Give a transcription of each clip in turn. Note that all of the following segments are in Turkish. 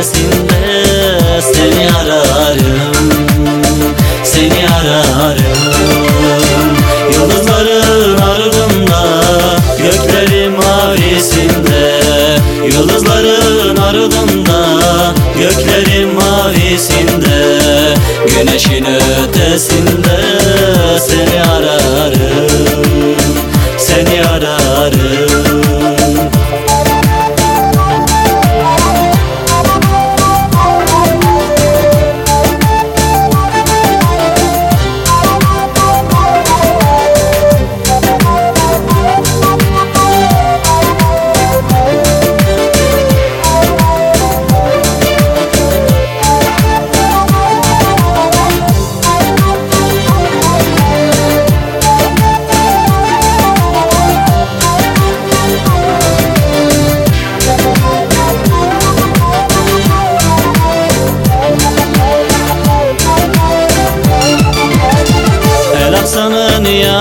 Ötesinde seni ararım Seni ararım. Yıldızların ardında göklerin mavisinde. Yıldızların ardında göklerin mavisinde. Güneşin ötesinde seni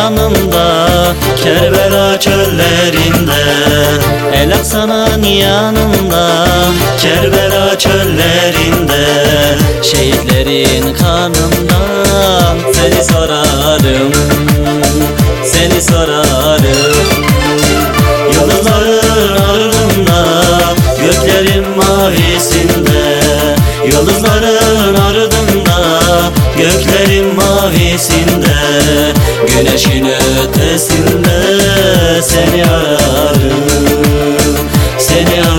yanında Kerbela çöllerinde. El Aksa'nın yanında Kerbela çöllerinde. Şehitlerin kanından Seni sorarım Seni sorarım. Yıldızların ardında Göklerin mavisinde Yıldızların ardında Göklerin mavisinde Güneşin ötesinde Seni ararım Seni ararım